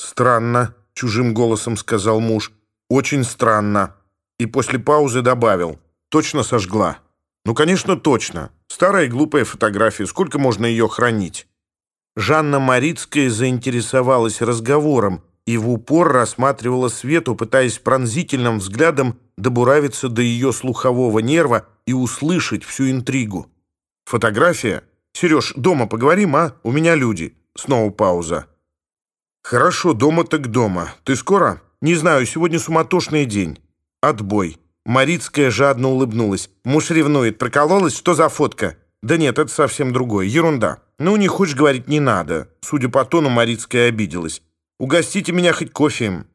«Странно», — чужим голосом сказал муж. «Очень странно». И после паузы добавил. «Точно сожгла?» «Ну, конечно, точно. Старая глупая фотография. Сколько можно ее хранить?» Жанна Марицкая заинтересовалась разговором и в упор рассматривала Свету, пытаясь пронзительным взглядом добуравиться до ее слухового нерва и услышать всю интригу. «Фотография? Сереж, дома поговорим, а? У меня люди». Снова пауза. «Хорошо, дома так дома. Ты скоро?» «Не знаю, сегодня суматошный день». «Отбой». Марицкая жадно улыбнулась. «Муж ревнует. Прокололась? Что за фотка?» «Да нет, это совсем другое. Ерунда. Ну, не хочешь говорить, не надо». Судя по тону, Марицкая обиделась. «Угостите меня хоть кофеем».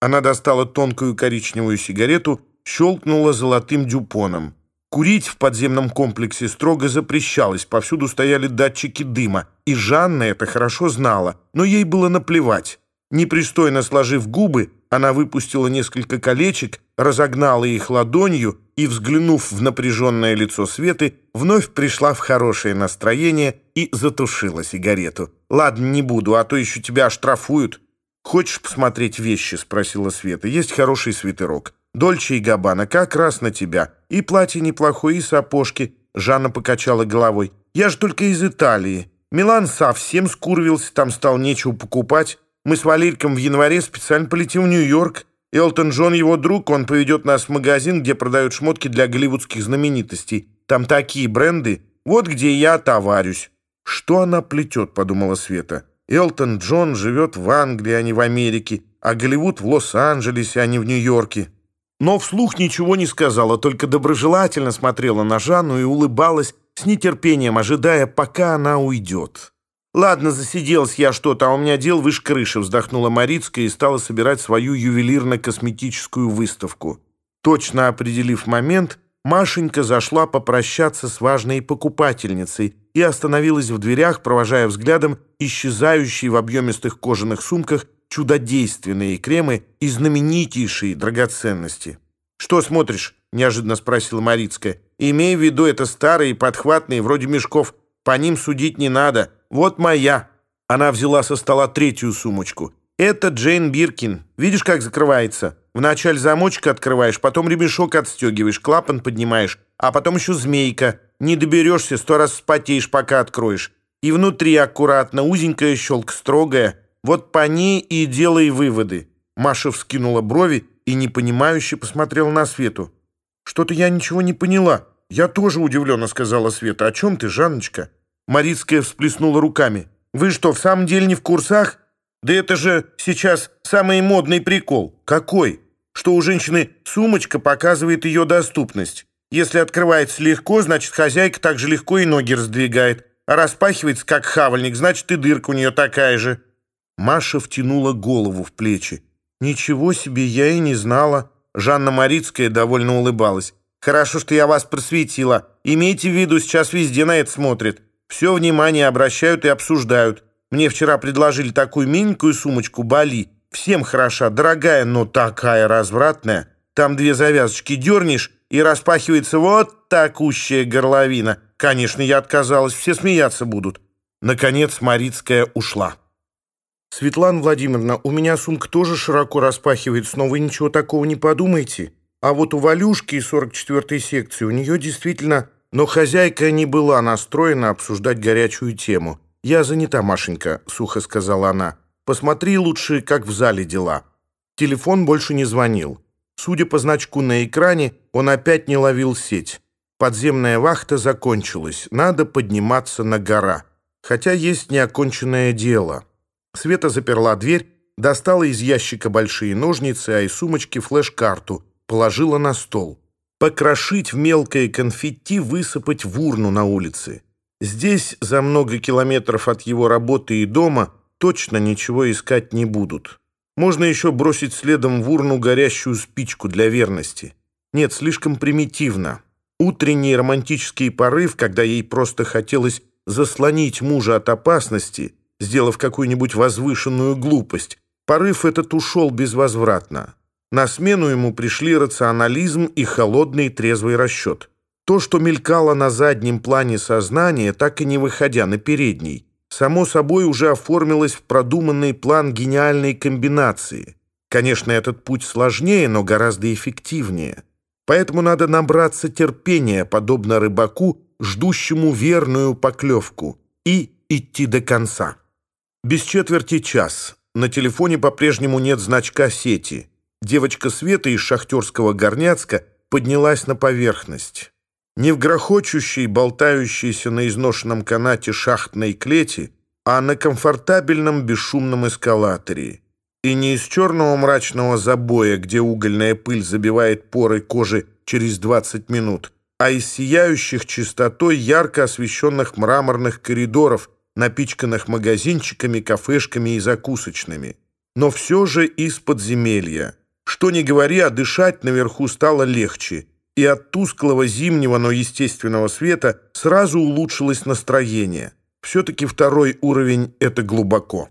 Она достала тонкую коричневую сигарету, щелкнула золотым дюпоном. курить в подземном комплексе строго запрещалось, повсюду стояли датчики дыма, и Жанна это хорошо знала, но ей было наплевать. Непристойно сложив губы, она выпустила несколько колечек, разогнала их ладонью и, взглянув в напряженное лицо Светы, вновь пришла в хорошее настроение и затушила сигарету. «Ладно, не буду, а то еще тебя оштрафуют». «Хочешь посмотреть вещи?» — спросила Света. «Есть хороший свитерок». Дольче и Габбана, как раз на тебя. И платье неплохое, и сапожки». Жанна покачала головой. «Я же только из Италии. Милан совсем скурвился, там стал нечего покупать. Мы с Валериком в январе специально полетим в Нью-Йорк. Элтон Джон его друг, он поведет нас в магазин, где продают шмотки для голливудских знаменитостей. Там такие бренды. Вот где я товарюсь». «Что она плетет?» — подумала Света. «Элтон Джон живет в Англии, а не в Америке, а Голливуд в Лос-Анджелесе, а не в Нью-Йорке». Но вслух ничего не сказала, только доброжелательно смотрела на Жанну и улыбалась, с нетерпением ожидая, пока она уйдет. «Ладно, засиделась я что-то, а у меня дел выше крыши», вздохнула Марицкая и стала собирать свою ювелирно-косметическую выставку. Точно определив момент, Машенька зашла попрощаться с важной покупательницей и остановилась в дверях, провожая взглядом исчезающие в объемистых кожаных сумках чудодейственные кремы и знаменитейшие драгоценности. «Что смотришь?» — неожиданно спросила Марицкая. «Имея в виду, это старые, подхватные, вроде мешков. По ним судить не надо. Вот моя». Она взяла со стола третью сумочку. «Это Джейн Биркин. Видишь, как закрывается? Вначале замочек открываешь, потом ремешок отстегиваешь, клапан поднимаешь, а потом еще змейка. Не доберешься, сто раз спотеешь, пока откроешь. И внутри аккуратно, узенькая щелк, строгая». Вот по ней и делай выводы». Маша вскинула брови и непонимающе посмотрела на Свету. «Что-то я ничего не поняла». «Я тоже удивленно», — сказала Света. «О чем ты, Жанночка?» Марицкая всплеснула руками. «Вы что, в самом деле не в курсах? Да это же сейчас самый модный прикол. Какой? Что у женщины сумочка показывает ее доступность. Если открывается легко, значит, хозяйка так же легко и ноги раздвигает. А распахивается, как Маша втянула голову в плечи. «Ничего себе, я и не знала». Жанна Марицкая довольно улыбалась. «Хорошо, что я вас просветила. Имейте в виду, сейчас везде на это смотрят. Все внимание обращают и обсуждают. Мне вчера предложили такую миленькую сумочку Бали. Всем хороша, дорогая, но такая развратная. Там две завязочки дернешь, и распахивается вот такущая горловина. Конечно, я отказалась, все смеяться будут». Наконец Марицкая ушла. «Светлана Владимировна, у меня сумка тоже широко распахивается, но вы ничего такого не подумайте. А вот у Валюшки из 44-й секции у нее действительно... Но хозяйка не была настроена обсуждать горячую тему. «Я занята, Машенька», — сухо сказала она. «Посмотри лучше, как в зале дела». Телефон больше не звонил. Судя по значку на экране, он опять не ловил сеть. Подземная вахта закончилась. Надо подниматься на гора. Хотя есть неоконченное дело. Света заперла дверь, достала из ящика большие ножницы, а из сумочки флеш-карту, положила на стол. Покрошить в мелкое конфетти, высыпать в урну на улице. Здесь, за много километров от его работы и дома, точно ничего искать не будут. Можно еще бросить следом в урну горящую спичку для верности. Нет, слишком примитивно. Утренний романтический порыв, когда ей просто хотелось заслонить мужа от опасности – сделав какую-нибудь возвышенную глупость. Порыв этот ушел безвозвратно. На смену ему пришли рационализм и холодный трезвый расчет. То, что мелькало на заднем плане сознания, так и не выходя на передний, само собой уже оформилось в продуманный план гениальной комбинации. Конечно, этот путь сложнее, но гораздо эффективнее. Поэтому надо набраться терпения, подобно рыбаку, ждущему верную поклевку, и идти до конца. Без четверти час. На телефоне по-прежнему нет значка сети. Девочка Света из шахтерского Горняцка поднялась на поверхность. Не в грохочущей, болтающейся на изношенном канате шахтной клети, а на комфортабельном бесшумном эскалаторе. И не из черного мрачного забоя, где угольная пыль забивает поры кожи через 20 минут, а из сияющих чистотой ярко освещенных мраморных коридоров, напичканных магазинчиками, кафешками и закусочными. Но все же из подземелья. Что ни говори, а дышать наверху стало легче – и от тусклого зимнего, но естественного света сразу улучшилось настроение. Все-таки второй уровень — это глубоко.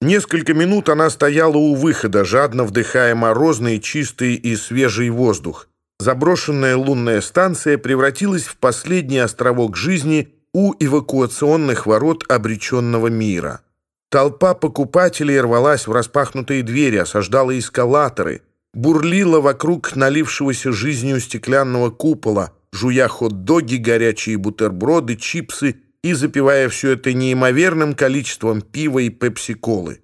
Несколько минут она стояла у выхода, жадно вдыхая морозный, чистый и свежий воздух. Заброшенная лунная станция превратилась в последний островок жизни у эвакуационных ворот обреченного мира. Толпа покупателей рвалась в распахнутые двери, осаждала эскалаторы, бурлила вокруг налившегося жизнью стеклянного купола, жуя хот-доги, горячие бутерброды, чипсы и запивая все это неимоверным количеством пива и пепси-колы.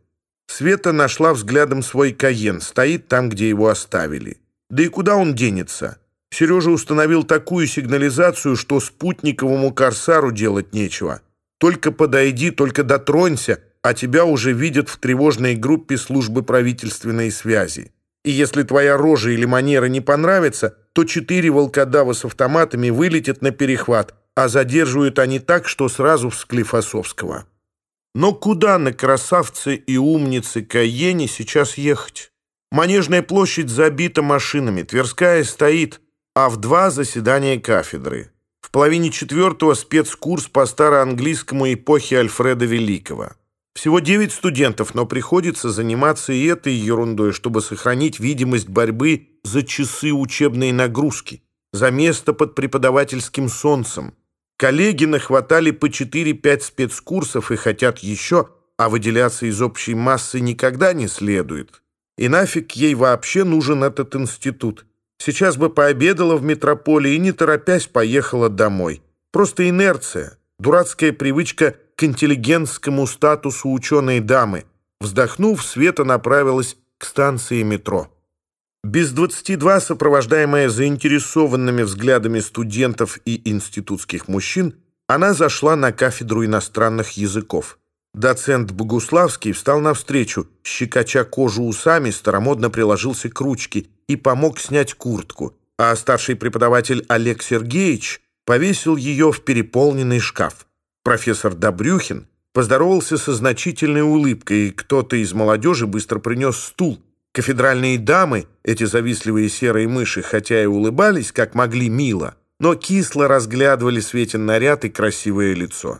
Света нашла взглядом свой Каен, стоит там, где его оставили. Да и куда он денется? Сережа установил такую сигнализацию, что спутниковому корсару делать нечего. Только подойди, только дотронься, а тебя уже видят в тревожной группе службы правительственной связи. И если твоя рожа или манера не понравится, то четыре волкодава с автоматами вылетят на перехват, а задерживают они так, что сразу в Склифосовского. Но куда на красавцы и умницы Каене сейчас ехать? Манежная площадь забита машинами, Тверская стоит – а в два заседания кафедры. В половине четвертого спецкурс по староанглийскому эпохи Альфреда Великого. Всего 9 студентов, но приходится заниматься и этой ерундой, чтобы сохранить видимость борьбы за часы учебной нагрузки, за место под преподавательским солнцем. Коллеги нахватали по 4-5 спецкурсов и хотят еще, а выделяться из общей массы никогда не следует. И нафиг ей вообще нужен этот институт? Сейчас бы пообедала в метрополе и, не торопясь, поехала домой. Просто инерция, дурацкая привычка – к интеллигентскому статусу ученой дамы. Вздохнув, Света направилась к станции метро. Без 22, сопровождаемая заинтересованными взглядами студентов и институтских мужчин, она зашла на кафедру иностранных языков. Доцент Богуславский встал навстречу, щекоча кожу усами, старомодно приложился к ручке и помог снять куртку, а старший преподаватель Олег Сергеевич повесил ее в переполненный шкаф. Профессор Добрюхин поздоровался со значительной улыбкой, и кто-то из молодежи быстро принес стул. Кафедральные дамы, эти завистливые серые мыши, хотя и улыбались, как могли мило, но кисло разглядывали Светин наряд и красивое лицо.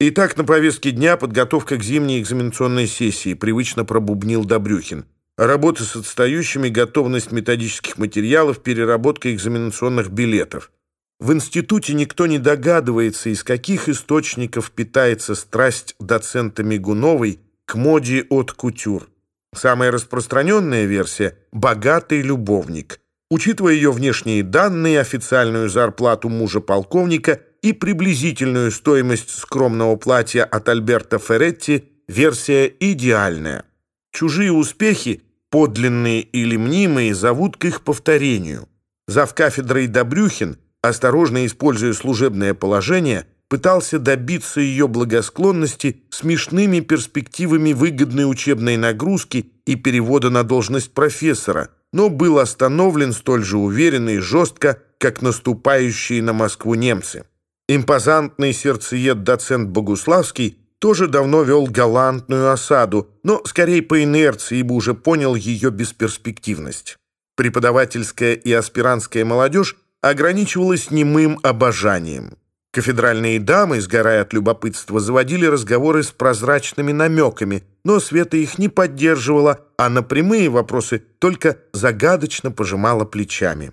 Итак, на повестке дня подготовка к зимней экзаменационной сессии, привычно пробубнил Добрюхин. Работа с отстающими, готовность методических материалов, переработка экзаменационных билетов. В институте никто не догадывается, из каких источников питается страсть доцента Мигуновой к моде от кутюр. Самая распространенная версия – «богатый любовник». Учитывая ее внешние данные, официальную зарплату мужа-полковника и приблизительную стоимость скромного платья от Альберта Ферретти, версия идеальная. Чужие успехи, подлинные или мнимые, зовут к их повторению. Зав кафедрой Добрюхин, осторожно используя служебное положение, пытался добиться ее благосклонности смешными перспективами выгодной учебной нагрузки и перевода на должность профессора, но был остановлен столь же уверенно и жестко, как наступающие на Москву немцы. Импозантный сердцеед доцент Богуславский тоже давно вел галантную осаду, но скорее по инерции, ибо уже понял ее бесперспективность. Преподавательская и аспирантская молодежь ограничивалась немым обожанием. Кафедральные дамы, сгорая от любопытства, заводили разговоры с прозрачными намеками, но Света их не поддерживала, а на прямые вопросы только загадочно пожимала плечами.